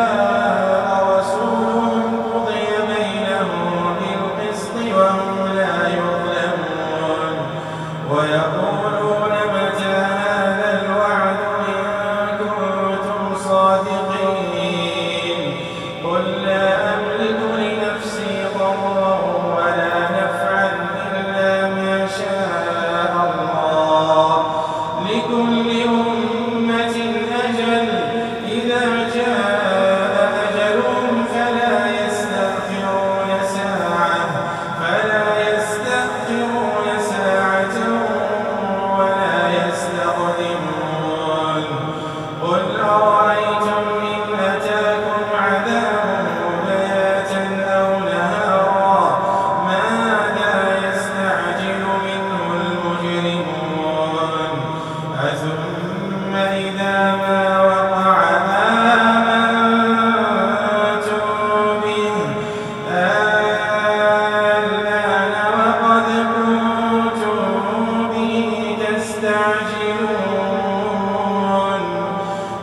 아.